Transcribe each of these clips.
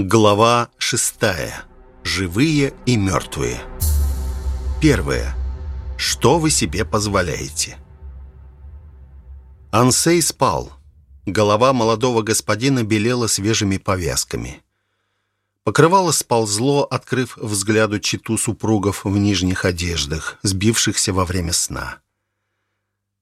Глава шестая. Живые и мертвые. Первое. Что вы себе позволяете? Ансей спал. Голова молодого господина белела свежими повязками. Покрывало сползло, открыв взгляду читу супругов в нижних одеждах, сбившихся во время сна.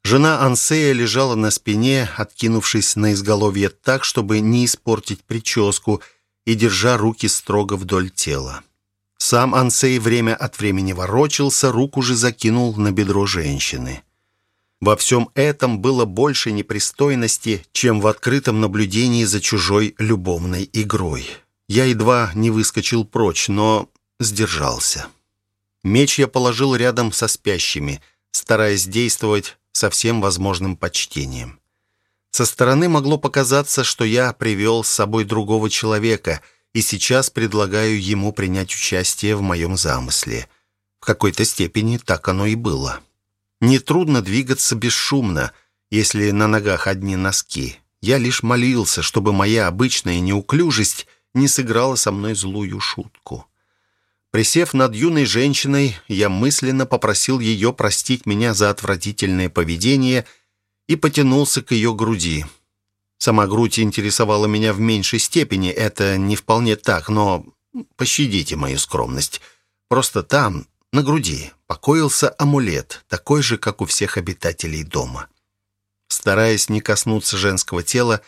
Жена Ансея лежала на спине, откинувшись на изголовье так, чтобы не испортить прическу – и держа руки строго вдоль тела. Сам Ансей время от времени ворочался, руку же закинул на бедро женщины. Во всем этом было больше непристойности, чем в открытом наблюдении за чужой любовной игрой. Я едва не выскочил прочь, но сдержался. Меч я положил рядом со спящими, стараясь действовать со всем возможным почтением. Со стороны могло показаться, что я привел с собой другого человека и сейчас предлагаю ему принять участие в моем замысле. В какой-то степени так оно и было. Нетрудно двигаться бесшумно, если на ногах одни носки. Я лишь молился, чтобы моя обычная неуклюжесть не сыграла со мной злую шутку. Присев над юной женщиной, я мысленно попросил ее простить меня за отвратительное поведение – и потянулся к ее груди. Сама грудь интересовала меня в меньшей степени, это не вполне так, но пощадите мою скромность. Просто там, на груди, покоился амулет, такой же, как у всех обитателей дома. Стараясь не коснуться женского тела,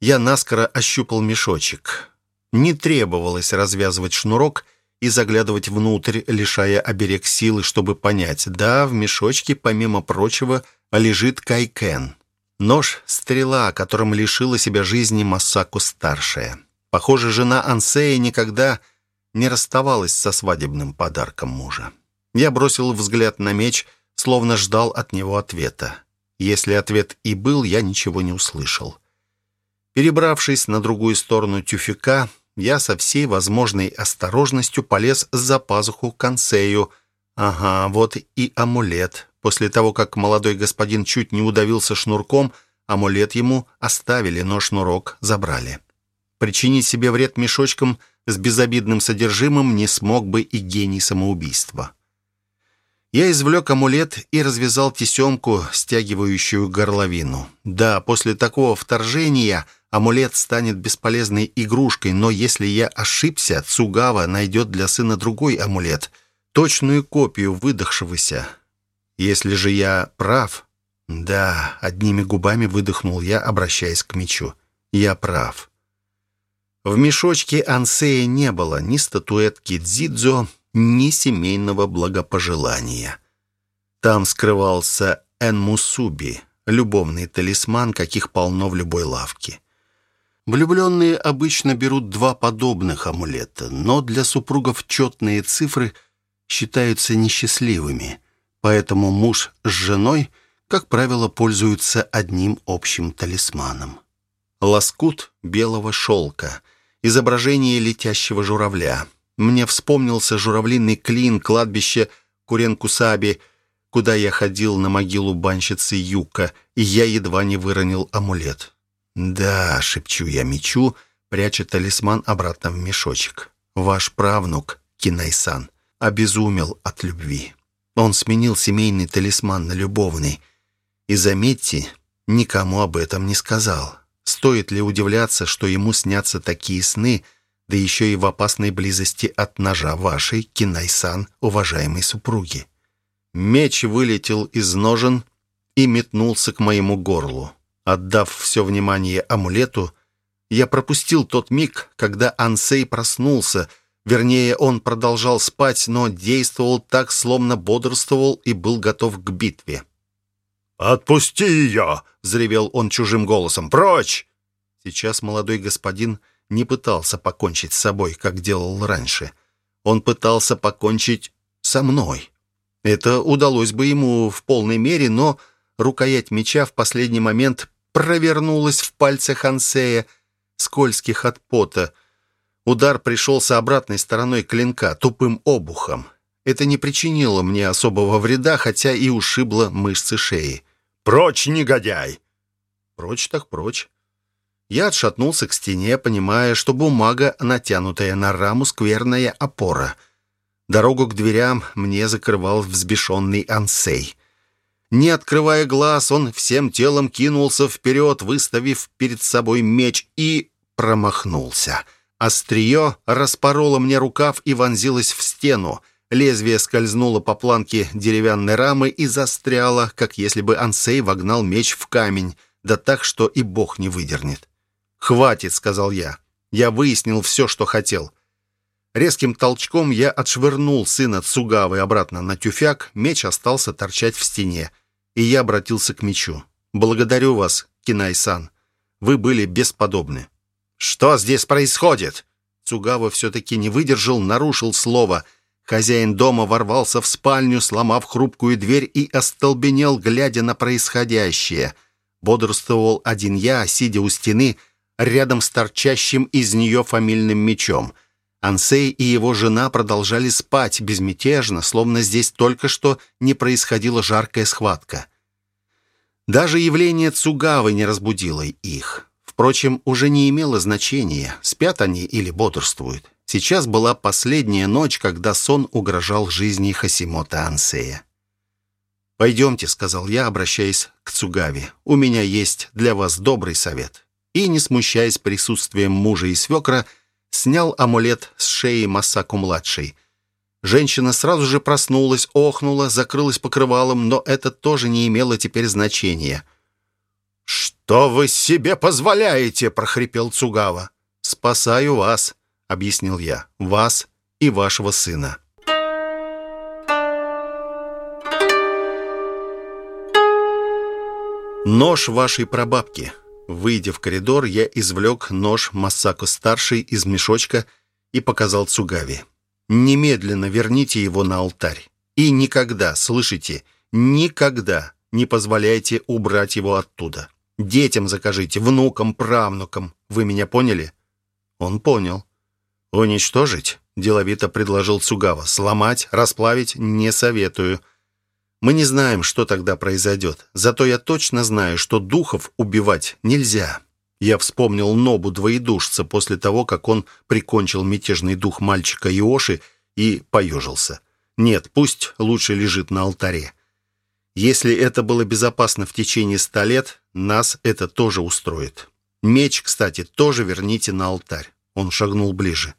я наскоро ощупал мешочек. Не требовалось развязывать шнурок и заглядывать внутрь, лишая оберег силы, чтобы понять, да, в мешочке, помимо прочего, — лежит Кайкен. Нож-стрела, которым лишила себя жизни Масаку-старшая. Похоже, жена Ансея никогда не расставалась со свадебным подарком мужа. Я бросил взгляд на меч, словно ждал от него ответа. Если ответ и был, я ничего не услышал. Перебравшись на другую сторону тюфяка, я со всей возможной осторожностью полез за пазуху к Ансею. Ага, вот и амулет. После того, как молодой господин чуть не удавился шнурком, амулет ему оставили, но шнурок забрали. Причинить себе вред мешочком с безобидным содержимым не смог бы и гений самоубийства. Я извлек амулет и развязал тесемку, стягивающую горловину. Да, после такого вторжения амулет станет бесполезной игрушкой, но если я ошибся, Цугава найдет для сына другой амулет, точную копию выдохшегося. Если же я прав... Да, одними губами выдохнул я, обращаясь к мечу. Я прав. В мешочке Ансея не было ни статуэтки Дзидзо, ни семейного благопожелания. Там скрывался Энмусуби, любовный талисман, каких полно в любой лавке. Влюбленные обычно берут два подобных амулета, но для супругов четные цифры считаются несчастливыми поэтому муж с женой, как правило, пользуются одним общим талисманом. Лоскут белого шелка, изображение летящего журавля. Мне вспомнился журавлиный клин кладбища Куренкусаби, куда я ходил на могилу банщицы Юка, и я едва не выронил амулет. «Да», — шепчу я мечу, пряча талисман обратно в мешочек. «Ваш правнук, Кинайсан, обезумел от любви». Он сменил семейный талисман на любовный. И, заметьте, никому об этом не сказал. Стоит ли удивляться, что ему снятся такие сны, да еще и в опасной близости от ножа вашей, Кинайсан, уважаемой супруги? Меч вылетел из ножен и метнулся к моему горлу. Отдав все внимание амулету, я пропустил тот миг, когда Ансей проснулся — Вернее, он продолжал спать, но действовал так, словно бодрствовал и был готов к битве. «Отпусти ее!» — взревел он чужим голосом. «Прочь!» Сейчас молодой господин не пытался покончить с собой, как делал раньше. Он пытался покончить со мной. Это удалось бы ему в полной мере, но рукоять меча в последний момент провернулась в пальцах Ансея, скользких от пота, Удар пришелся обратной стороной клинка, тупым обухом. Это не причинило мне особого вреда, хотя и ушибло мышцы шеи. «Прочь, негодяй!» «Прочь так прочь». Я отшатнулся к стене, понимая, что бумага, натянутая на раму, скверная опора. Дорогу к дверям мне закрывал взбешенный ансей. Не открывая глаз, он всем телом кинулся вперед, выставив перед собой меч, и промахнулся. Острие распороло мне рукав и вонзилось в стену. Лезвие скользнуло по планке деревянной рамы и застряло, как если бы Ансей вогнал меч в камень, да так, что и бог не выдернет. «Хватит», — сказал я. Я выяснил все, что хотел. Резким толчком я отшвырнул сына Цугавы обратно на тюфяк, меч остался торчать в стене, и я обратился к мечу. «Благодарю вас, Кинай-сан. Вы были бесподобны». «Что здесь происходит?» Цугава все-таки не выдержал, нарушил слово — Хозяин дома ворвался в спальню, сломав хрупкую дверь и остолбенел, глядя на происходящее. Бодрствовал один я, сидя у стены, рядом с торчащим из нее фамильным мечом. Ансей и его жена продолжали спать безмятежно, словно здесь только что не происходила жаркая схватка. Даже явление Цугавы не разбудило их. Впрочем, уже не имело значения, спят они или бодрствуют. Сейчас была последняя ночь, когда сон угрожал жизни Хасимота Ансея. «Пойдемте», — сказал я, обращаясь к Цугаве. «У меня есть для вас добрый совет». И, не смущаясь присутствием мужа и свекра, снял амулет с шеи Масаку-младшей. Женщина сразу же проснулась, охнула, закрылась покрывалом, но это тоже не имело теперь значения. «Что вы себе позволяете?» — прохрипел Цугава. «Спасаю вас». — объяснил я, — «вас и вашего сына». Нож вашей прабабки. Выйдя в коридор, я извлек нож Масако-старший из мешочка и показал Цугави. «Немедленно верните его на алтарь. И никогда, слышите, никогда не позволяйте убрать его оттуда. Детям закажите, внукам, правнукам. Вы меня поняли?» Он понял. «Уничтожить?» — деловито предложил Цугава. «Сломать, расплавить не советую. Мы не знаем, что тогда произойдет. Зато я точно знаю, что духов убивать нельзя». Я вспомнил Нобу двоедушца после того, как он прикончил мятежный дух мальчика Иоши и поежился. Нет, пусть лучше лежит на алтаре. Если это было безопасно в течение ста лет, нас это тоже устроит. Меч, кстати, тоже верните на алтарь. Он шагнул ближе.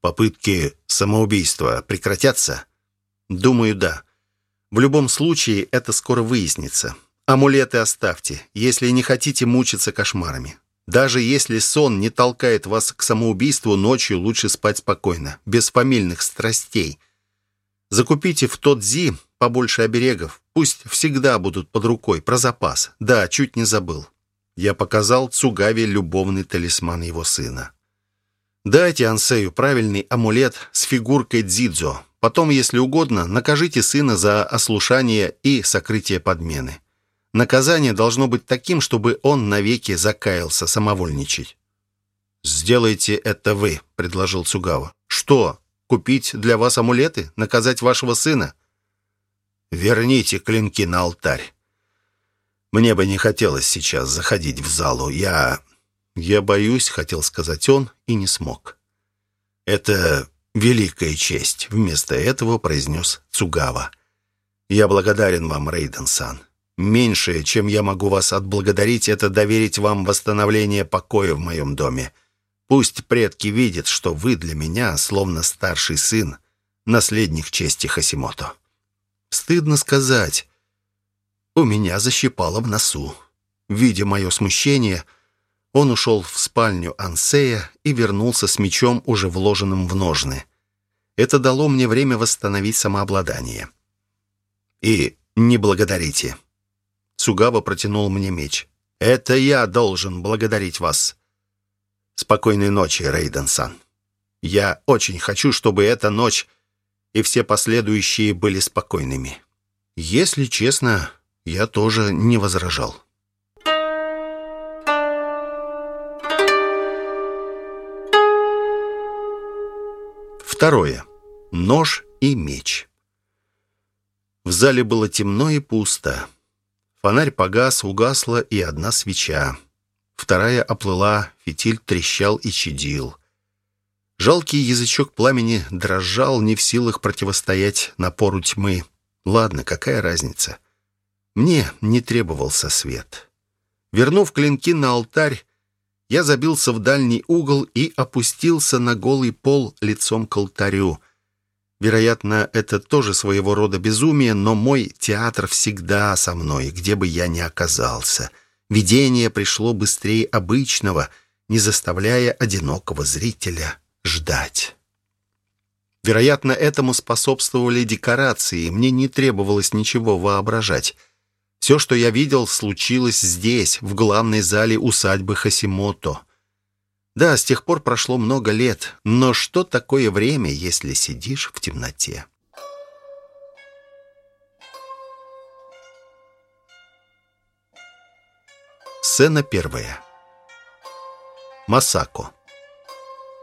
Попытки самоубийства прекратятся? Думаю, да. В любом случае, это скоро выяснится. Амулеты оставьте, если не хотите мучиться кошмарами. Даже если сон не толкает вас к самоубийству, ночью лучше спать спокойно, без фамильных страстей. Закупите в тот зи побольше оберегов. Пусть всегда будут под рукой, про запас. Да, чуть не забыл. Я показал Цугаве любовный талисман его сына. Дайте Ансею правильный амулет с фигуркой Дзидзо. Потом, если угодно, накажите сына за ослушание и сокрытие подмены. Наказание должно быть таким, чтобы он навеки закаялся самовольничать. «Сделайте это вы», — предложил Цугава. «Что, купить для вас амулеты? Наказать вашего сына?» «Верните клинки на алтарь. Мне бы не хотелось сейчас заходить в залу. Я «Я боюсь», — хотел сказать он, и не смог. «Это великая честь», — вместо этого произнес Цугава. «Я благодарен вам, Рейден-сан. Меньшее, чем я могу вас отблагодарить, это доверить вам восстановление покоя в моем доме. Пусть предки видят, что вы для меня, словно старший сын, наследник чести Хасимото». Стыдно сказать. У меня защипало в носу. Видя мое смущение, он ушел в спальню Ансея и вернулся с мечом, уже вложенным в ножны. Это дало мне время восстановить самообладание. «И не благодарите». Цугава протянул мне меч. «Это я должен благодарить вас». «Спокойной ночи, Рейден-сан. Я очень хочу, чтобы эта ночь и все последующие были спокойными». Если честно, я тоже не возражал. Второе. Нож и меч. В зале было темно и пусто. Фонарь погас, угасла и одна свеча. вторая оплыла, фитиль трещал и чадил. Жалкий язычок пламени дрожал, не в силах противостоять напору тьмы. Ладно, какая разница? Мне не требовался свет. Вернув клинки на алтарь, я забился в дальний угол и опустился на голый пол лицом к алтарю. Вероятно, это тоже своего рода безумие, но мой театр всегда со мной, где бы я ни оказался. Видение пришло быстрее обычного, не заставляя одинокого зрителя ждать. Вероятно, этому способствовали декорации, мне не требовалось ничего воображать. Все, что я видел, случилось здесь, в главной зале усадьбы Хасимото. Да, с тех пор прошло много лет, но что такое время, если сидишь в темноте? Сцена первая. Масако.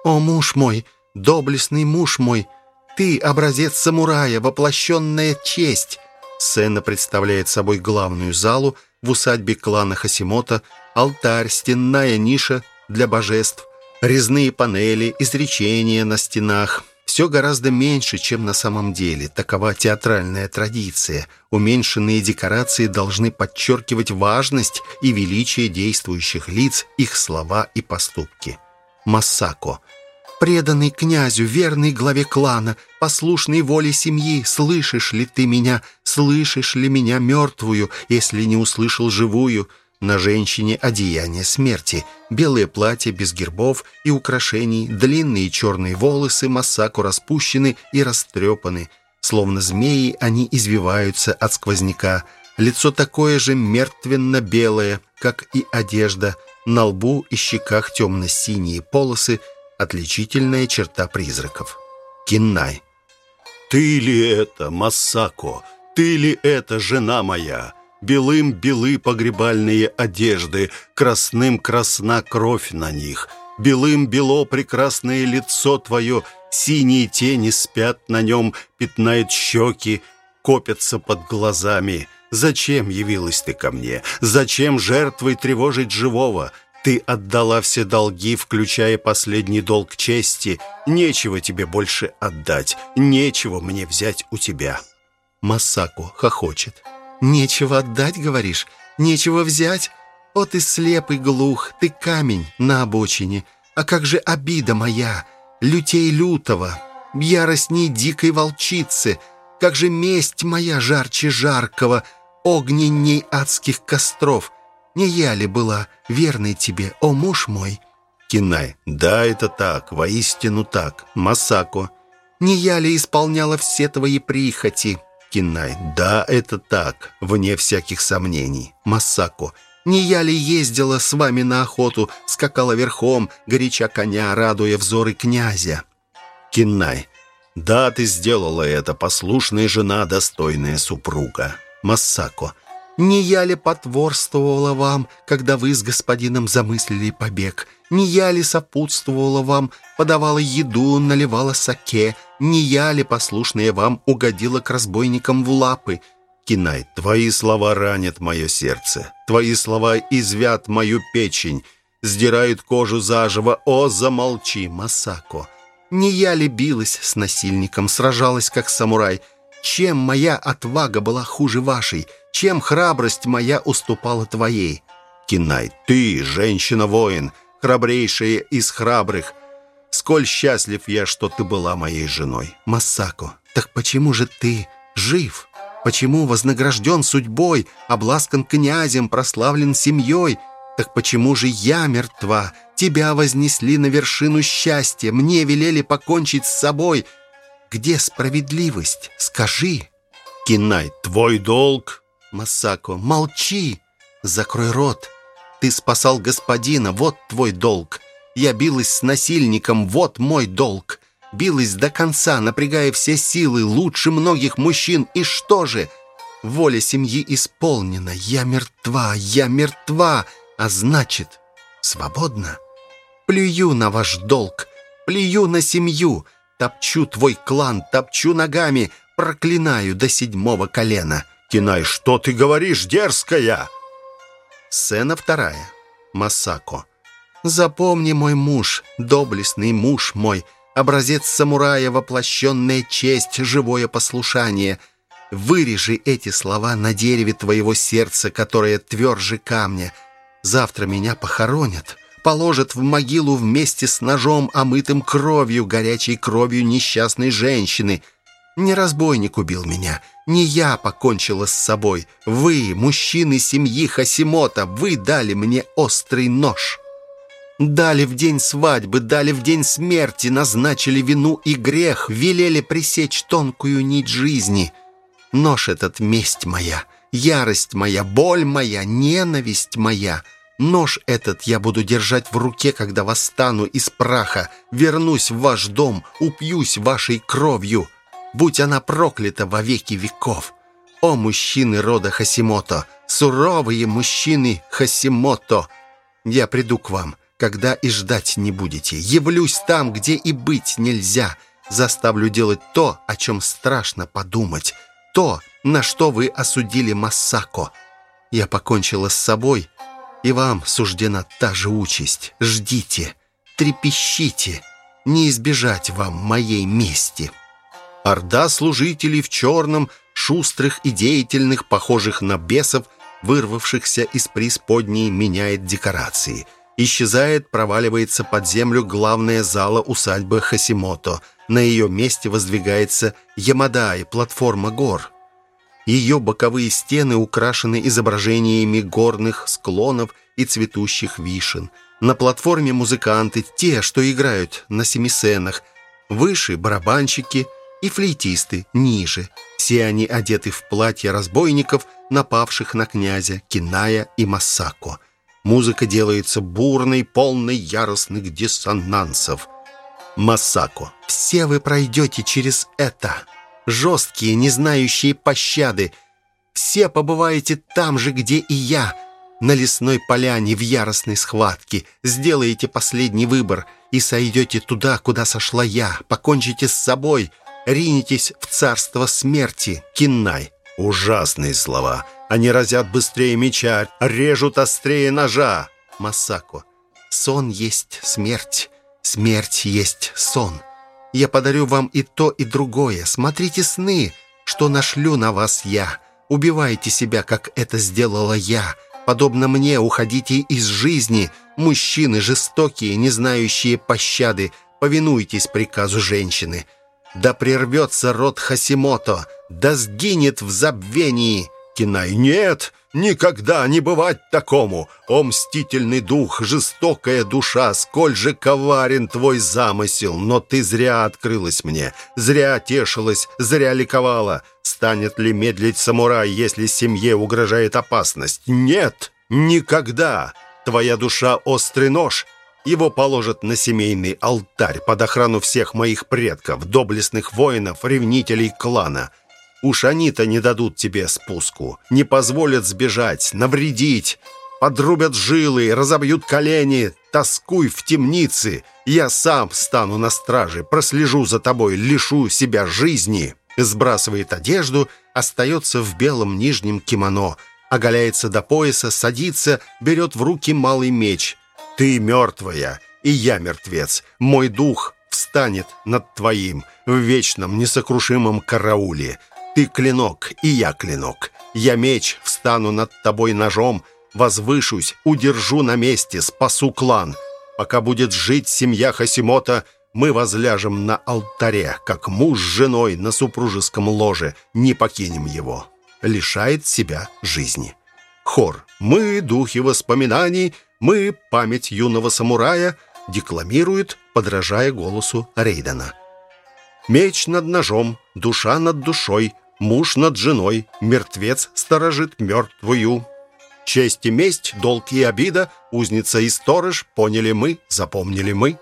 «О, муж мой, доблестный муж мой, ты образец самурая, воплощенная честь!» Сцена представляет собой главную залу в усадьбе клана Хасимота, алтарь, стенная ниша для божеств, резные панели, изречения на стенах. Все гораздо меньше, чем на самом деле. Такова театральная традиция. Уменьшенные декорации должны подчеркивать важность и величие действующих лиц, их слова и поступки. Масако – преданный князю, верный главе клана, послушный воле семьи, слышишь ли ты меня, слышишь ли меня мертвую, если не услышал живую?» На женщине одеяние смерти, белое платье без гербов и украшений, длинные черные волосы Масаку распущены и растрепаны. Словно змеи они извиваются от сквозняка. Лицо такое же мертвенно-белое, как и одежда. На лбу и щеках темно-синие полосы, отличительная черта призраков. Киннай. «Ты ли это, Масако? Ты ли это, жена моя? Белым белы погребальные одежды, красным красна кровь на них, белым бело прекрасное лицо твое, синие тени спят на нем, пятнают щеки, копятся под глазами». Зачем явилась ты ко мне? Зачем жертвой тревожить живого? Ты отдала все долги, включая последний долг чести. Нечего тебе больше отдать. Нечего мне взять у тебя». Масаку хохочет. «Нечего отдать, говоришь? Нечего взять? О, ты слепый глух, ты камень на обочине. А как же обида моя, лютей лютого, ярость не дикой волчицы? Как же месть моя жарче жаркого, огненней адских костров?» Не я ли была верной тебе, о муж мой?» Кинай. «Да, это так, воистину так. Масако». «Не я ли исполняла все твои прихоти?» Кинай. «Да, это так, вне всяких сомнений». Масако. «Не я ли ездила с вами на охоту, скакала верхом, горяча коня, радуя взоры князя?» Кинай. «Да, ты сделала это, послушная жена, достойная супруга». Масако. Не я ли потворствовала вам, когда вы с господином замыслили побег? Не я ли сопутствовала вам, подавала еду, наливала саке? Не я ли, послушная вам, угодила к разбойникам в лапы? Кинай, твои слова ранят мое сердце. Твои слова извят мою печень, сдирают кожу заживо. О, замолчи, Масако! Не я ли билась с насильником, сражалась как самурай? Чем моя отвага была хуже вашей?» чем храбрость моя уступала твоей. Кинай, ты, женщина-воин, храбрейшая из храбрых. Сколь счастлив я, что ты была моей женой. Масако, так почему же ты жив? Почему вознагражден судьбой, обласкан князем, прославлен семьей? Так почему же я мертва? Тебя вознесли на вершину счастья, мне велели покончить с собой. Где справедливость? Скажи. Кинай, твой долг Масако, молчи! Закрой рот! Ты спасал господина, вот твой долг. Я билась с насильником, вот мой долг. Билась до конца, напрягая все силы, лучше многих мужчин. И что же? Воля семьи исполнена. Я мертва, я мертва, а значит, свободна. Плюю на ваш долг, плюю на семью, топчу твой клан, топчу ногами, проклинаю до седьмого колена. Кинай, что ты говоришь, дерзкая?» Сцена вторая. Масако. «Запомни, мой муж, доблестный муж мой, образец самурая, воплощенная честь, живое послушание. Вырежи эти слова на дереве твоего сердца, которое тверже камня. Завтра меня похоронят, положат в могилу вместе с ножом, омытым кровью, горячей кровью несчастной женщины. Не разбойник убил меня, не я покончила с собой. Вы, мужчины семьи Хасимота, вы дали мне острый нож». Дали в день свадьбы, дали в день смерти, назначили вину и грех, велели пресечь тонкую нить жизни. Нож этот — месть моя, ярость моя, боль моя, ненависть моя. Нож этот я буду держать в руке, когда восстану из праха, вернусь в ваш дом, упьюсь вашей кровью. Будь она проклята во веки веков. О, мужчины рода Хасимото, суровые мужчины Хасимото, я приду к вам, когда и ждать не будете. Явлюсь там, где и быть нельзя. Заставлю делать то, о чем страшно подумать. То, на что вы осудили Массако. Я покончила с собой, и вам суждена та же участь. Ждите, трепещите, не избежать вам моей мести». Орда служителей в черном, шустрых и деятельных, похожих на бесов, вырвавшихся из преисподней, меняет декорации – Исчезает, проваливается под землю главная зала усадьбы Хасимото. На ее месте воздвигается Ямадай, платформа гор. Ее боковые стены украшены изображениями горных склонов и цветущих вишен. На платформе музыканты, те, что играют на семисенах. Выше барабанщики и флейтисты, ниже. Все они одеты в платья разбойников, напавших на князя Киная и Масако. Музыка делается бурной, полной яростных диссонансов. Масако. «Все вы пройдете через это. Жесткие, не знающие пощады. Все побываете там же, где и я. На лесной поляне в яростной схватке. Сделаете последний выбор и сойдете туда, куда сошла я. Покончите с собой. Ринетесь в царство смерти. Кинай». Ужасные слова. Они разят быстрее меча, режут острее ножа. Масако. Сон есть смерть. Смерть есть сон. Я подарю вам и то, и другое. Смотрите сны, что нашлю на вас я. Убивайте себя, как это сделала я. Подобно мне уходите из жизни. Мужчины жестокие, не знающие пощады. Повинуйтесь приказу женщины. Да прервется род Хасимото, да сгинет в забвении. Кинай, нет, никогда не бывать такому. О, мстительный дух, жестокая душа, сколь же коварен твой замысел. Но ты зря открылась мне, зря тешилась, зря ликовала. Станет ли медлить самурай, если семье угрожает опасность? Нет, никогда. Твоя душа — острый нож. Его положат на семейный алтарь под охрану всех моих предков, доблестных воинов, ревнителей клана — Уж они-то не дадут тебе спуску, не позволят сбежать, навредить, подрубят жилы, разобьют колени, тоскуй в темнице. Я сам стану на страже, прослежу за тобой, лишу себя жизни». Сбрасывает одежду, остается в белом нижнем кимоно, оголяется до пояса, садится, берет в руки малый меч. «Ты мертвая, и я мертвец. Мой дух встанет над твоим в вечном несокрушимом карауле». Ты клинок, и я клинок. Я меч, встану над тобой ножом, возвышусь, удержу на месте, спасу клан. Пока будет жить семья Хасимота, мы возляжем на алтаре, как муж с женой на супружеском ложе, не покинем его. Лишает себя жизни. Хор «Мы, духи воспоминаний, мы, память юного самурая», декламирует, подражая голосу Рейдена. Меч над ножом, душа над душой, Муж над женой, мертвец сторожит мертвую. Честь и месть, долг и обида, узница и сторож, поняли мы, запомнили мы.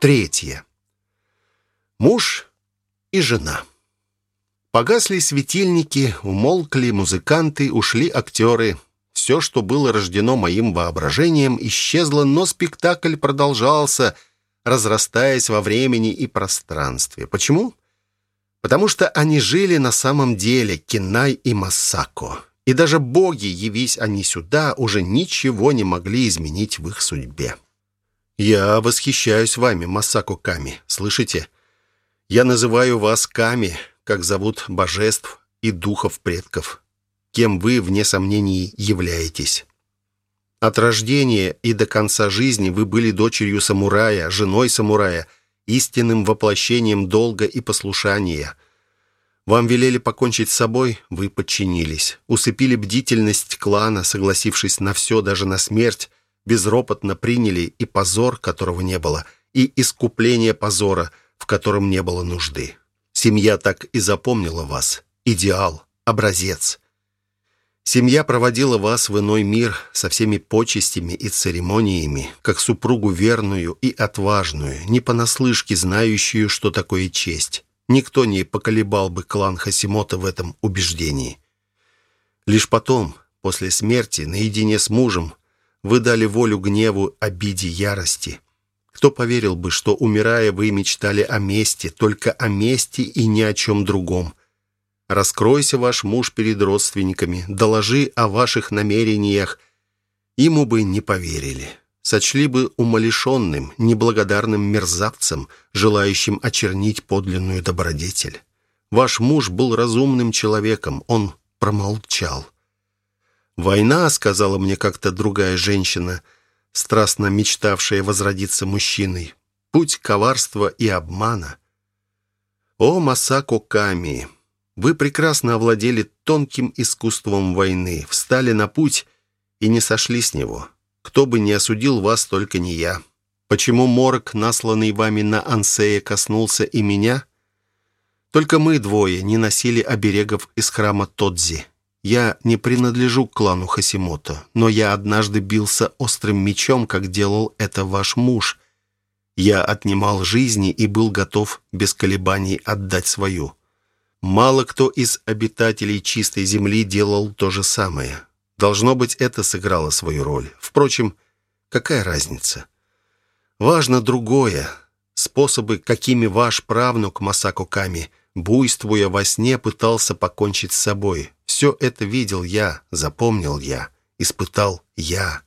Третье. Муж и жена. Погасли светильники, умолкли музыканты, ушли актеры. Все, что было рождено моим воображением, исчезло, но спектакль продолжался — разрастаясь во времени и пространстве. Почему? Потому что они жили на самом деле, Кинай и Масако. И даже боги, явись они сюда, уже ничего не могли изменить в их судьбе. Я восхищаюсь вами, Масако Ками, слышите? Я называю вас Ками, как зовут божеств и духов предков, кем вы, вне сомнений, являетесь. От рождения и до конца жизни вы были дочерью самурая, женой самурая, истинным воплощением долга и послушания. Вам велели покончить с собой, вы подчинились. Усыпили бдительность клана, согласившись на все, даже на смерть, безропотно приняли и позор, которого не было, и искупление позора, в котором не было нужды. Семья так и запомнила вас. Идеал, образец. Семья проводила вас в иной мир со всеми почестями и церемониями, как супругу верную и отважную, не понаслышке знающую, что такое честь. Никто не поколебал бы клан Хасимота в этом убеждении. Лишь потом, после смерти, наедине с мужем, вы дали волю гневу, обиде, ярости. Кто поверил бы, что, умирая, вы мечтали о мести, только о мести и ни о чем другом? Раскройся ваш муж перед родственниками, доложи о ваших намерениях. Ему бы не поверили. Сочли бы умалишенным, неблагодарным мерзавцем, желающим очернить подлинную добродетель. Ваш муж был разумным человеком, он промолчал. «Война», — сказала мне как-то другая женщина, страстно мечтавшая возродиться мужчиной, «путь коварства и обмана». «О, Масако Ками!» Вы прекрасно овладели тонким искусством войны, встали на путь и не сошли с него. Кто бы ни осудил вас, только не я. Почему морок, насланный вами на Ансея, коснулся и меня? Только мы двое не носили оберегов из храма Тодзи. Я не принадлежу к клану Хасимото, но я однажды бился острым мечом, как делал это ваш муж. Я отнимал жизни и был готов без колебаний отдать свою. Мало кто из обитателей чистой земли делал то же самое. Должно быть, это сыграло свою роль. Впрочем, какая разница? Важно другое. Способы, какими ваш правнук Масако Ками, буйствуя во сне, пытался покончить с собой. Все это видел я, запомнил я, испытал я.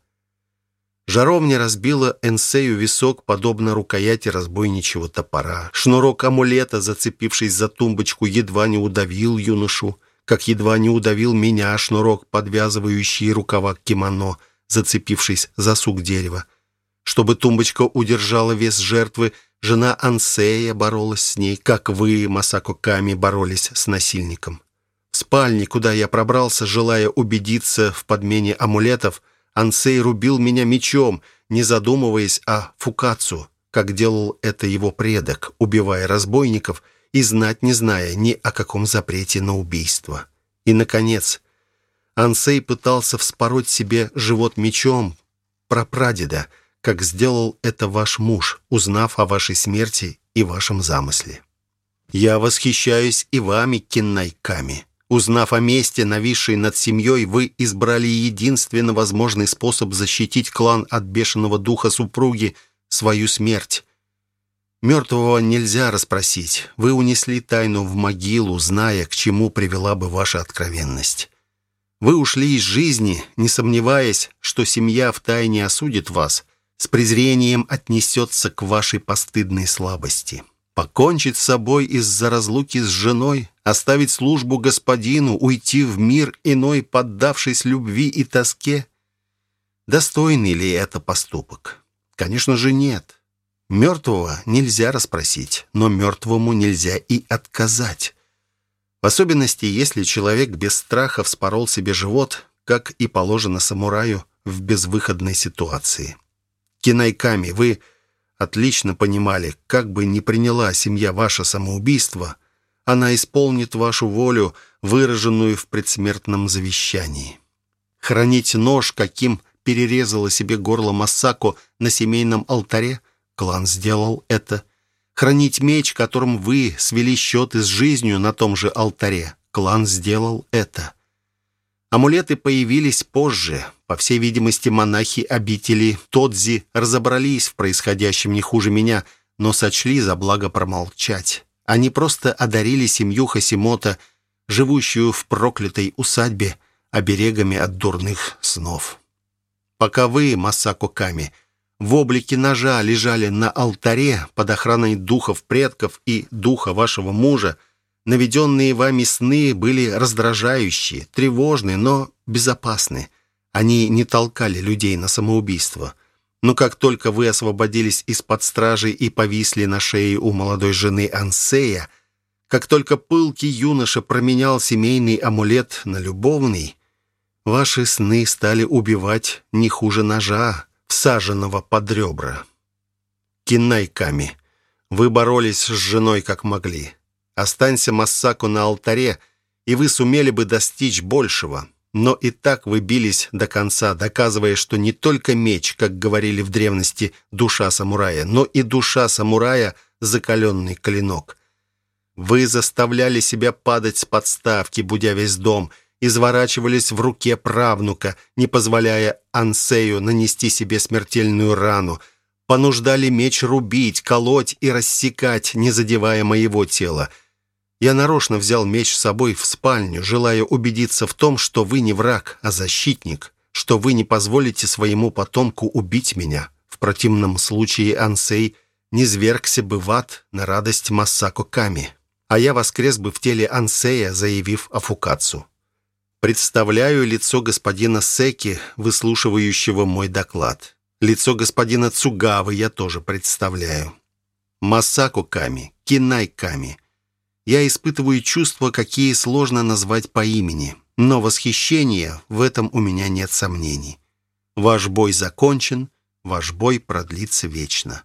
Жаровня разбила Энсею висок, подобно рукояти разбойничьего топора. Шнурок амулета, зацепившись за тумбочку, едва не удавил юношу, как едва не удавил меня шнурок, подвязывающий рукава кимоно, зацепившись за сук дерева. Чтобы тумбочка удержала вес жертвы, жена Ансея боролась с ней, как вы, Масако Ками, боролись с насильником. В спальне, куда я пробрался, желая убедиться в подмене амулетов, Ансей рубил меня мечом, не задумываясь о фукацу, как делал это его предок, убивая разбойников и знать не зная ни о каком запрете на убийство. И, наконец, Ансей пытался вспороть себе живот мечом, прапрадеда, как сделал это ваш муж, узнав о вашей смерти и вашем замысле. Я восхищаюсь и вами, Киннайками. Узнав о месте, нависшей над семьей, вы избрали единственно возможный способ защитить клан от бешеного духа супруги — свою смерть. Мертвого нельзя расспросить. Вы унесли тайну в могилу, зная, к чему привела бы ваша откровенность. Вы ушли из жизни, не сомневаясь, что семья втайне осудит вас, с презрением отнесется к вашей постыдной слабости. Покончить с собой из-за разлуки с женой, оставить службу господину, уйти в мир иной, поддавшись любви и тоске? Достойный ли это поступок? Конечно же, нет. Мертвого нельзя расспросить, но мертвому нельзя и отказать. В особенности, если человек без страха вспорол себе живот, как и положено самураю в безвыходной ситуации. Кинайками, вы отлично понимали, как бы ни приняла семья ваше самоубийство, она исполнит вашу волю, выраженную в предсмертном завещании. Хранить нож, каким перерезала себе горло Масако на семейном алтаре, клан сделал это. Хранить меч, которым вы свели счеты с жизнью на том же алтаре, клан сделал это. Амулеты появились позже. По всей видимости, монахи обители Тодзи разобрались в происходящем не хуже меня, но сочли за благо промолчать. Они просто одарили семью Хасимота, живущую в проклятой усадьбе, оберегами от дурных снов. Пока вы, Масако Ками, в облике ножа лежали на алтаре под охраной духов предков и духа вашего мужа, наведенные вами сны были раздражающие, тревожные, но безопасны. Они не толкали людей на самоубийство. Но как только вы освободились из-под стражи и повисли на шее у молодой жены Ансея, как только пылкий юноша променял семейный амулет на любовный, ваши сны стали убивать не хуже ножа, всаженного под ребра. Кинайками. Вы боролись с женой как могли. Останься Массаку на алтаре, и вы сумели бы достичь большего. Но и так вы бились до конца, доказывая, что не только меч, как говорили в древности, душа самурая, но и душа самурая — закаленный клинок. Вы заставляли себя падать с подставки, будя весь дом, изворачивались в руке правнука, не позволяя Ансею нанести себе смертельную рану, понуждали меч рубить, колоть и рассекать, не задевая моего тела. Я нарочно взял меч с собой в спальню, желая убедиться в том, что вы не враг, а защитник, что вы не позволите своему потомку убить меня. В противном случае Ансей не звергся бы в ад на радость Массако Ками, а я воскрес бы в теле Ансея, заявив о Фукацу. Представляю лицо господина Секи, выслушивающего мой доклад. Лицо господина Цугавы я тоже представляю. Масаку Ками, Кинай Ками. Я испытываю чувства, какие сложно назвать по имени. Но восхищение, в этом у меня нет сомнений. Ваш бой закончен, ваш бой продлится вечно.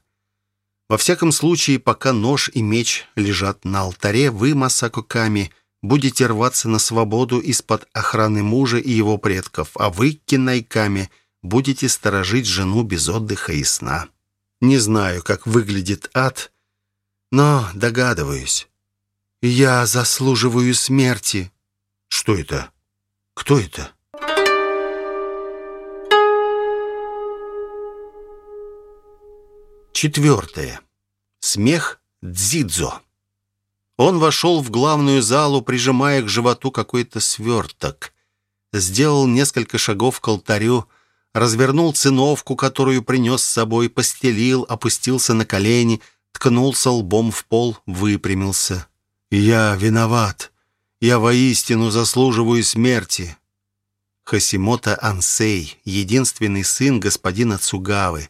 Во всяком случае, пока нож и меч лежат на алтаре, вы, Масаку Ками, — будете рваться на свободу из-под охраны мужа и его предков, а вы, кинайками, будете сторожить жену без отдыха и сна. Не знаю, как выглядит ад, но догадываюсь. Я заслуживаю смерти. Что это? Кто это? Четвертое. Смех Дзидзо. Он вошел в главную залу, прижимая к животу какой-то сверток. Сделал несколько шагов к алтарю, развернул циновку, которую принес с собой, постелил, опустился на колени, ткнулся лбом в пол, выпрямился. «Я виноват. Я воистину заслуживаю смерти». Хасимото Ансей, единственный сын господина Цугавы,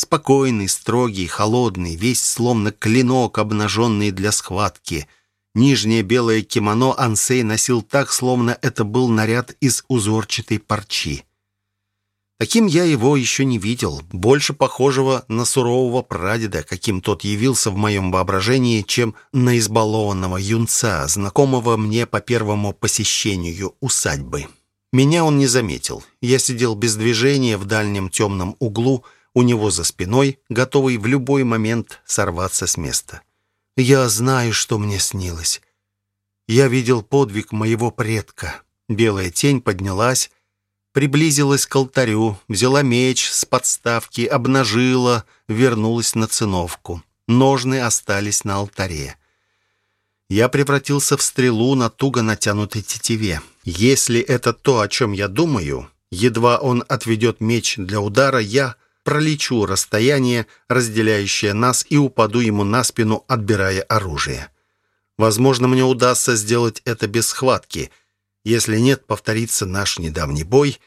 Спокойный, строгий, холодный, весь словно клинок, обнаженный для схватки. Нижнее белое кимоно Ансей носил так, словно это был наряд из узорчатой парчи. Таким я его еще не видел, больше похожего на сурового прадеда, каким тот явился в моем воображении, чем на избалованного юнца, знакомого мне по первому посещению усадьбы. Меня он не заметил. Я сидел без движения в дальнем темном углу, у него за спиной, готовый в любой момент сорваться с места. «Я знаю, что мне снилось. Я видел подвиг моего предка». Белая тень поднялась, приблизилась к алтарю, взяла меч с подставки, обнажила, вернулась на циновку. Ножны остались на алтаре. Я превратился в стрелу на туго натянутой тетиве. Если это то, о чем я думаю, едва он отведет меч для удара, я пролечу расстояние, разделяющее нас, и упаду ему на спину, отбирая оружие. Возможно, мне удастся сделать это без схватки. Если нет, повторится наш недавний бой,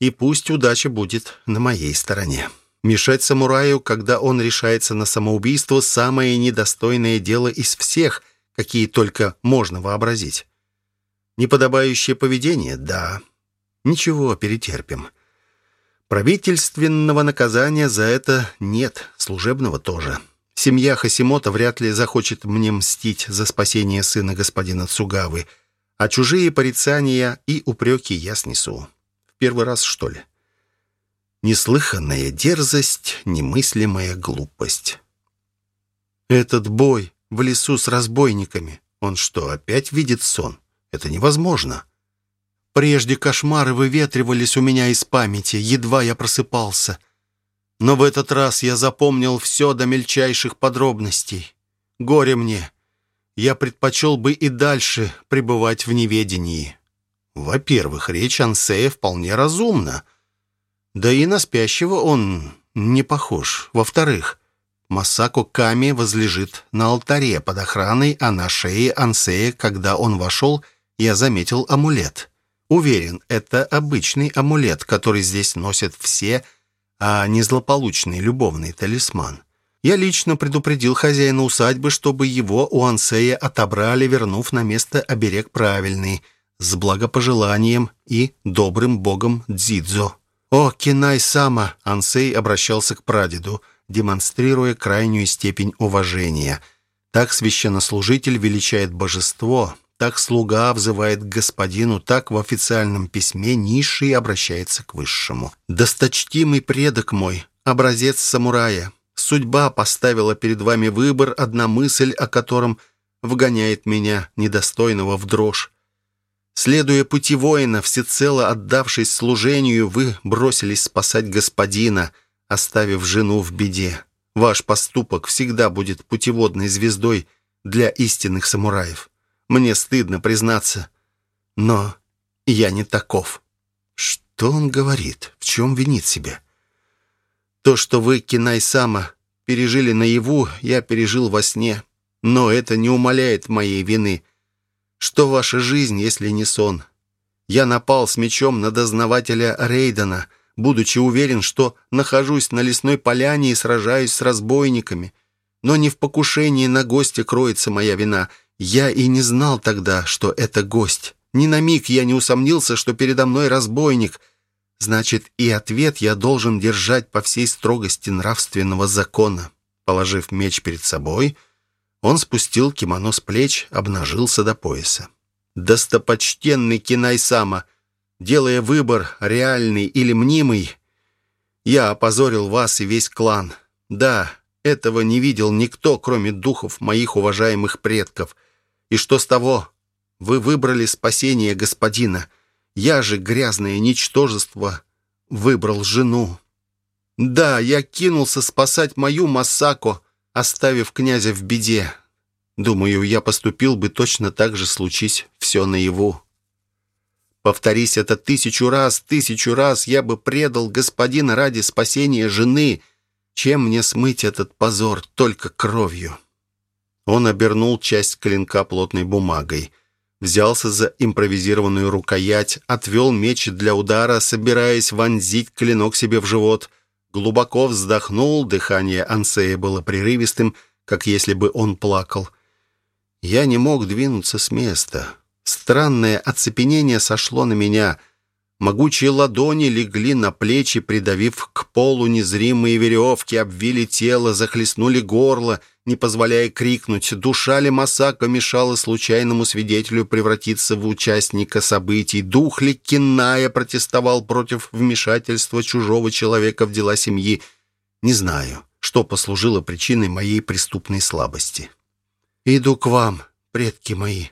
и пусть удача будет на моей стороне. Мешать самураю, когда он решается на самоубийство, самое недостойное дело из всех, какие только можно вообразить. Неподобающее поведение? Да. Ничего, перетерпим. Правительственного наказания за это нет, служебного тоже. Семья Хасимота вряд ли захочет мне мстить за спасение сына господина Цугавы, а чужие порицания и упреки я снесу. В первый раз, что ли? Неслыханная дерзость, немыслимая глупость. Этот бой в лесу с разбойниками, он что, опять видит сон? Это невозможно. Прежде кошмары выветривались у меня из памяти, едва я просыпался. Но в этот раз я запомнил все до мельчайших подробностей. Горе мне. Я предпочел бы и дальше пребывать в неведении. Во-первых, речь Ансея вполне разумна. Да и на спящего он не похож. Во-вторых, Масако Ками возлежит на алтаре под охраной, а на шее Ансея, когда он вошел, я заметил амулет. Уверен, это обычный амулет, который здесь носят все, а не злополучный любовный талисман. Я лично предупредил хозяина усадьбы, чтобы его у Ансея отобрали, вернув на место оберег правильный, с благопожеланием и добрым богом Дзидзо. «О, Кинай-сама!» — Ансей обращался к прадеду, демонстрируя крайнюю степень уважения. Так священнослужитель величает божество, так слуга взывает к господину, так в официальном письме низший обращается к высшему. «Досточтимый предок мой, образец самурая, Судьба поставила перед вами выбор, одна мысль, о котором вгоняет меня, недостойного, в дрожь. Следуя пути воина, всецело отдавшись служению, вы бросились спасать господина, оставив жену в беде. Ваш поступок всегда будет путеводной звездой для истинных самураев. Мне стыдно признаться, но я не таков. Что он говорит? В чем винит себя? То, что вы, Кинай-сама, пережили наяву, я пережил во сне. Но это не умаляет моей вины. Что ваша жизнь, если не сон? Я напал с мечом на дознавателя Рейдена, будучи уверен, что нахожусь на лесной поляне и сражаюсь с разбойниками. Но не в покушении на гостя кроется моя вина. Я и не знал тогда, что это гость. Ни на миг я не усомнился, что передо мной разбойник — Значит, и ответ я должен держать по всей строгости нравственного закона. Положив меч перед собой, он спустил кимоно с плеч, обнажился до пояса. «Достопочтенный Кинайсама, делая выбор, реальный или мнимый, я опозорил вас и весь клан. Да, этого не видел никто, кроме духов моих уважаемых предков. И что с того? Вы выбрали спасение господина». Я же, грязное ничтожество, выбрал жену. Да, я кинулся спасать мою Масако, оставив князя в беде. Думаю, я поступил бы точно так же, случись все наяву. Повторись это тысячу раз, тысячу раз, я бы предал господина ради спасения жены. Чем мне смыть этот позор только кровью?» Он обернул часть клинка плотной бумагой — взялся за импровизированную рукоять, отвел меч для удара, собираясь вонзить клинок себе в живот. Глубоко вздохнул, дыхание Ансея было прерывистым, как если бы он плакал. Я не мог двинуться с места. Странное оцепенение сошло на меня — Могучие ладони легли на плечи, придавив к полу незримые веревки, обвили тело, захлестнули горло, не позволяя крикнуть. Душа ли Масака мешала случайному свидетелю превратиться в участника событий. Дух ли Киная протестовал против вмешательства чужого человека в дела семьи. Не знаю, что послужило причиной моей преступной слабости. «Иду к вам, предки мои»,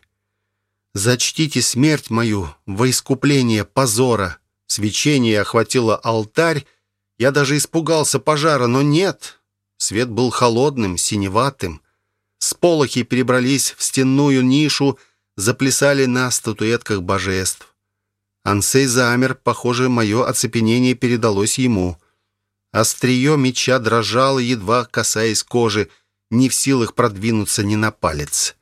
Зачтите смерть мою во искупление позора. Свечение охватило алтарь. Я даже испугался пожара, но нет. Свет был холодным, синеватым. Сполохи перебрались в стенную нишу, заплясали на статуэтках божеств. Ансей замер, похоже, мое оцепенение передалось ему. Острие меча дрожало, едва касаясь кожи, не в силах продвинуться ни на палец.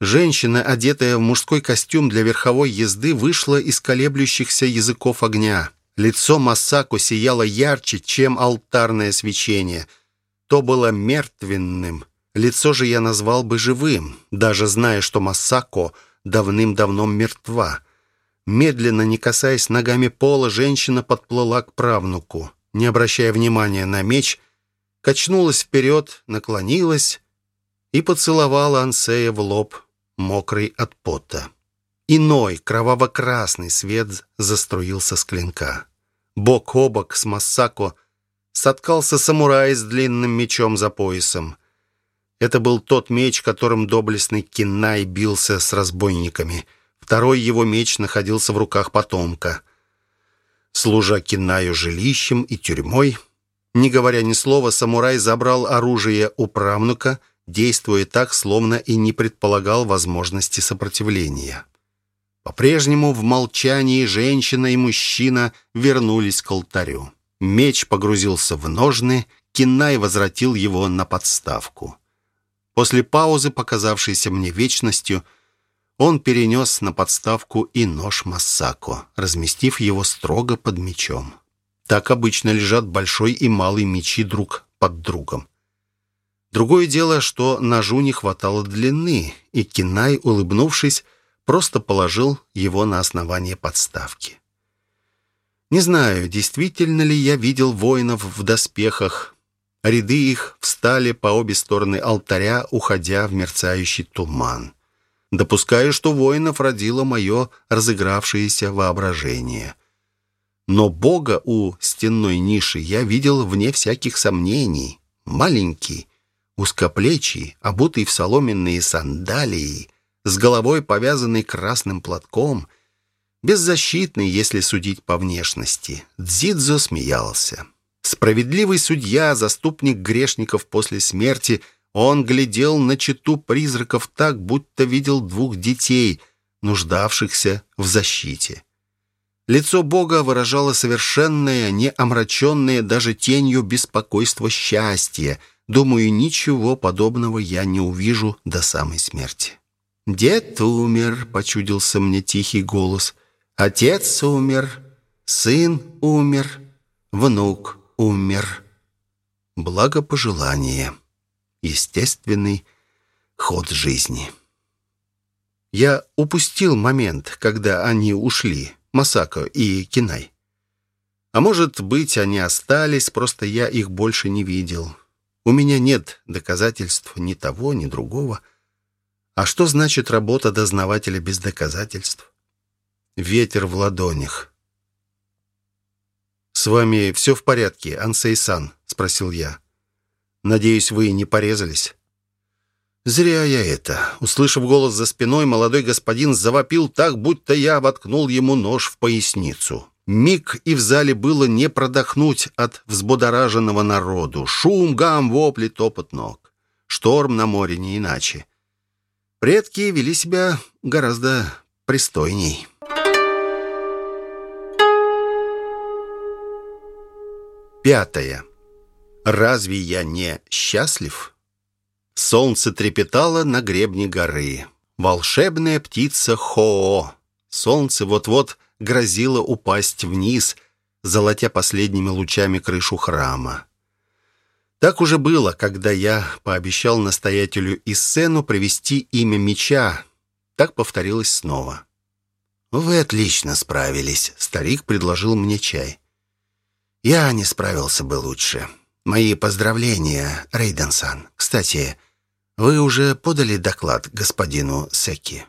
Женщина, одетая в мужской костюм для верховой езды, вышла из колеблющихся языков огня. Лицо Масако сияло ярче, чем алтарное свечение. То было мертвенным. Лицо же я назвал бы живым, даже зная, что Масако давным-давно мертва. Медленно, не касаясь ногами пола, женщина подплыла к правнуку. Не обращая внимания на меч, качнулась вперед, наклонилась и поцеловала Ансея в лоб, мокрый от пота. Иной, кроваво-красный свет заструился с клинка. Бок о бок с Массако соткался самурай с длинным мечом за поясом. Это был тот меч, которым доблестный Кинай бился с разбойниками. Второй его меч находился в руках потомка. Служа Кинаю жилищем и тюрьмой, не говоря ни слова, самурай забрал оружие у правнука действуя так, словно и не предполагал возможности сопротивления. По-прежнему в молчании женщина и мужчина вернулись к алтарю. Меч погрузился в ножны, Кинай возвратил его на подставку. После паузы, показавшейся мне вечностью, он перенес на подставку и нож Массако, разместив его строго под мечом. Так обычно лежат большой и малый мечи друг под другом. Другое дело, что ножу не хватало длины, и Кинай, улыбнувшись, просто положил его на основание подставки. Не знаю, действительно ли я видел воинов в доспехах. Ряды их встали по обе стороны алтаря, уходя в мерцающий туман. Допускаю, что воинов родило мое разыгравшееся воображение. Но Бога у стенной ниши я видел вне всяких сомнений. Маленький, узкоплечий, обутый в соломенные сандалии, с головой повязанный красным платком, беззащитный, если судить по внешности. Дзидзо смеялся. Справедливый судья, заступник грешников после смерти, он глядел на чету призраков так, будто видел двух детей, нуждавшихся в защите. Лицо Бога выражало совершенное, не омраченное даже тенью беспокойства счастья. Думаю, ничего подобного я не увижу до самой смерти. «Дед умер», — почудился мне тихий голос. «Отец умер, сын умер, внук умер». Благопожелание. Естественный ход жизни. Я упустил момент, когда они ушли, Масако и Кинай. А может быть, они остались, просто я их больше не видел. У меня нет доказательств ни того, ни другого. А что значит работа дознавателя без доказательств? Ветер в ладонях. «С вами все в порядке, Ансей-сан?» — спросил я. «Надеюсь, вы не порезались?» «Зря я это». Услышав голос за спиной, молодой господин завопил так, будто я воткнул ему нож в поясницу. Миг и в зале было не продохнуть от взбудораженного народу. Шум, гам, вопли, топот ног. Шторм на море не иначе. Предки вели себя гораздо пристойней. Пятое. Разве я не счастлив? Солнце трепетало на гребне горы. Волшебная птица Хоо. Солнце вот-вот грозило упасть вниз, золотя последними лучами крышу храма. Так уже было, когда я пообещал настоятелю Иссену привести имя меча. Так повторилось снова. «Вы отлично справились», — старик предложил мне чай. «Я не справился бы лучше. Мои поздравления, Рейденсан. Кстати, вы уже подали доклад господину Секи?»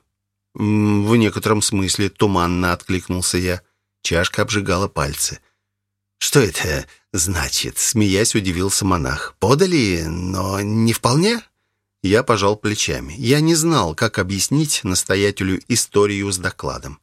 «В некотором смысле туманно откликнулся я. Чашка обжигала пальцы. «Что это значит?» — смеясь удивился монах. «Подали, но не вполне?» Я пожал плечами. Я не знал, как объяснить настоятелю историю с докладом.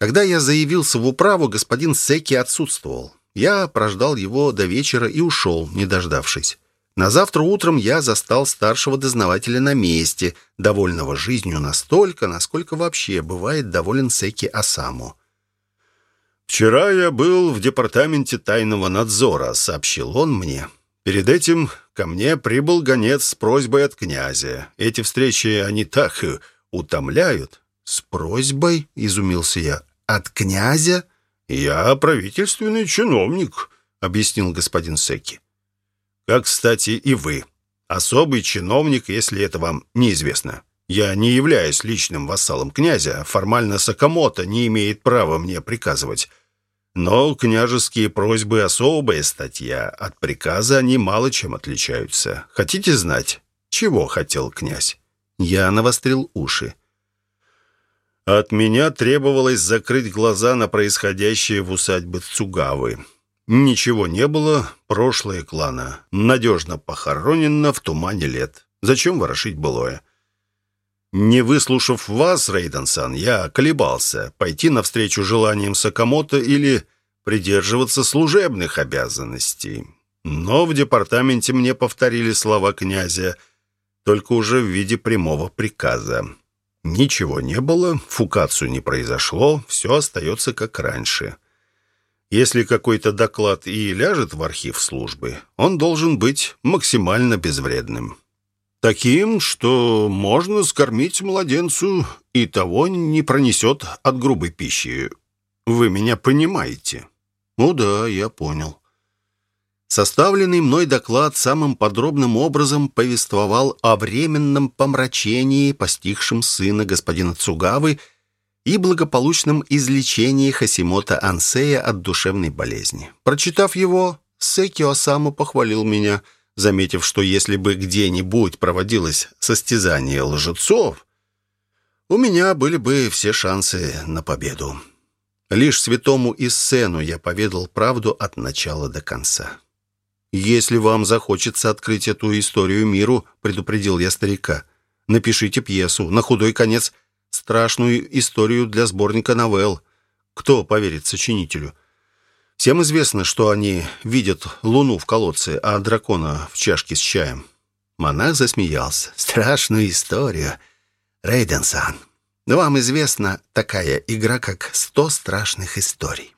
Когда я заявился в управу, господин Секи отсутствовал. Я прождал его до вечера и ушел, не дождавшись. На завтра утром я застал старшего дознавателя на месте, довольного жизнью настолько, насколько вообще бывает доволен Секи Асаму. «Вчера я был в департаменте тайного надзора», — сообщил он мне. «Перед этим ко мне прибыл гонец с просьбой от князя. Эти встречи, они так утомляют». «С просьбой?» — изумился я. «От князя?» «Я правительственный чиновник», — объяснил господин Секи. «Как, кстати, и вы. Особый чиновник, если это вам неизвестно. Я не являюсь личным вассалом князя, формально Сакамото не имеет права мне приказывать». Но княжеские просьбы — особая статья. От приказа они мало чем отличаются. Хотите знать, чего хотел князь? Я навострил уши. От меня требовалось закрыть глаза на происходящее в усадьбе Цугавы. Ничего не было, прошлое клана надежно похоронено в тумане лет. Зачем ворошить былое? Не выслушав вас, Рейденсан, я колебался, пойти навстречу желаниям Сакамото или придерживаться служебных обязанностей. Но в департаменте мне повторили слова князя, только уже в виде прямого приказа. Ничего не было, фукацию не произошло, все остается как раньше. Если какой-то доклад и ляжет в архив службы, он должен быть максимально безвредным. Таким, что можно скормить младенцу, и того не пронесет от грубой пищи. Вы меня понимаете? Ну да, я понял. Составленный мной доклад самым подробным образом повествовал о временном помрачении, постигшем сына господина Цугавы, и благополучном излечении Хасимота Ансея от душевной болезни. Прочитав его, Секио Осаму похвалил меня, заметив, что если бы где-нибудь проводилось состязание лжецов, у меня были бы все шансы на победу. Лишь святому Иссену я поведал правду от начала до конца. «Если вам захочется открыть эту историю миру», — предупредил я старика, — «напишите пьесу, на худой конец, страшную историю для сборника новелл. Кто поверит сочинителю?» Всем известно, что они видят луну в колодце, а дракона в чашке с чаем. Монах засмеялся. «Страшную историю, Рейден-сан. Вам известна такая игра, как «Сто страшных историй».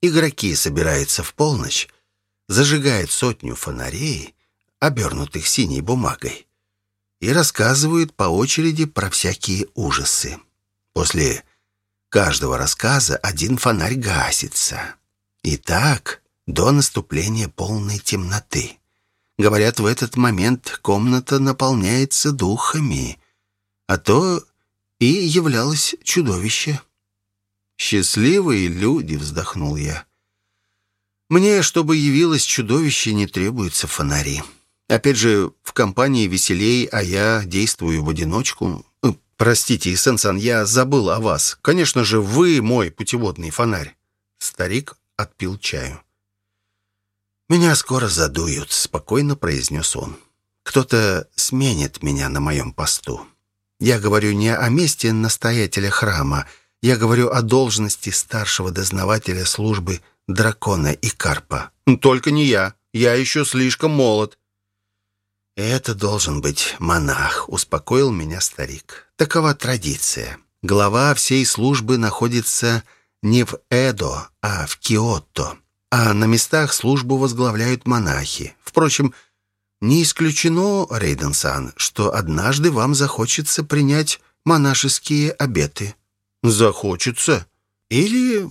Игроки собираются в полночь, зажигает сотню фонарей, обернутых синей бумагой, и рассказывают по очереди про всякие ужасы. После каждого рассказа один фонарь гасится. И так до наступления полной темноты. Говорят, в этот момент комната наполняется духами, а то и являлось чудовище. «Счастливые люди!» — вздохнул я. Мне, чтобы явилось чудовище, не требуются фонари. Опять же, в компании веселей, а я действую в одиночку. Э, простите, Сенсан, я забыл о вас. Конечно же, вы мой путеводный фонарь. Старик отпил чаю. «Меня скоро задуют», — спокойно произнес он. «Кто-то сменит меня на моем посту. Я говорю не о месте настоятеля храма, я говорю о должности старшего дознавателя службы дракона и карпа. Только не я. Я еще слишком молод. Это должен быть монах, успокоил меня старик. Такова традиция. Глава всей службы находится не в Эдо, а в Киотто. А на местах службу возглавляют монахи. Впрочем, не исключено, Рейден-сан, что однажды вам захочется принять монашеские обеты. Захочется? Или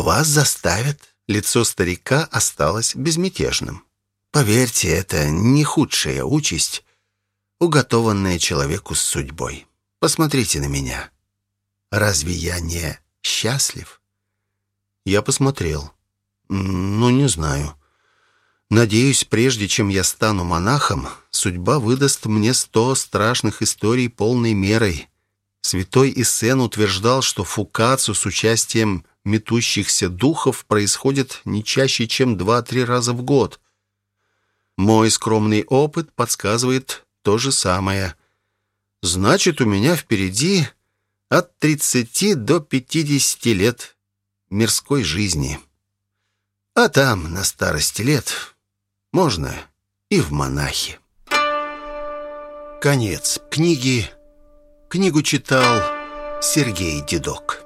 вас заставят. Лицо старика осталось безмятежным. Поверьте, это не худшая участь, уготованная человеку с судьбой. Посмотрите на меня. Разве я не счастлив? Я посмотрел. Ну, не знаю. Надеюсь, прежде чем я стану монахом, судьба выдаст мне сто страшных историй полной мерой. Святой Иссен утверждал, что фукацию с участием метущихся духов происходит не чаще, чем два-три раза в год. Мой скромный опыт подсказывает то же самое. Значит, у меня впереди от 30 до 50 лет мирской жизни. А там, на старости лет, можно и в монахи. Конец книги. Книгу читал Сергей Дедок.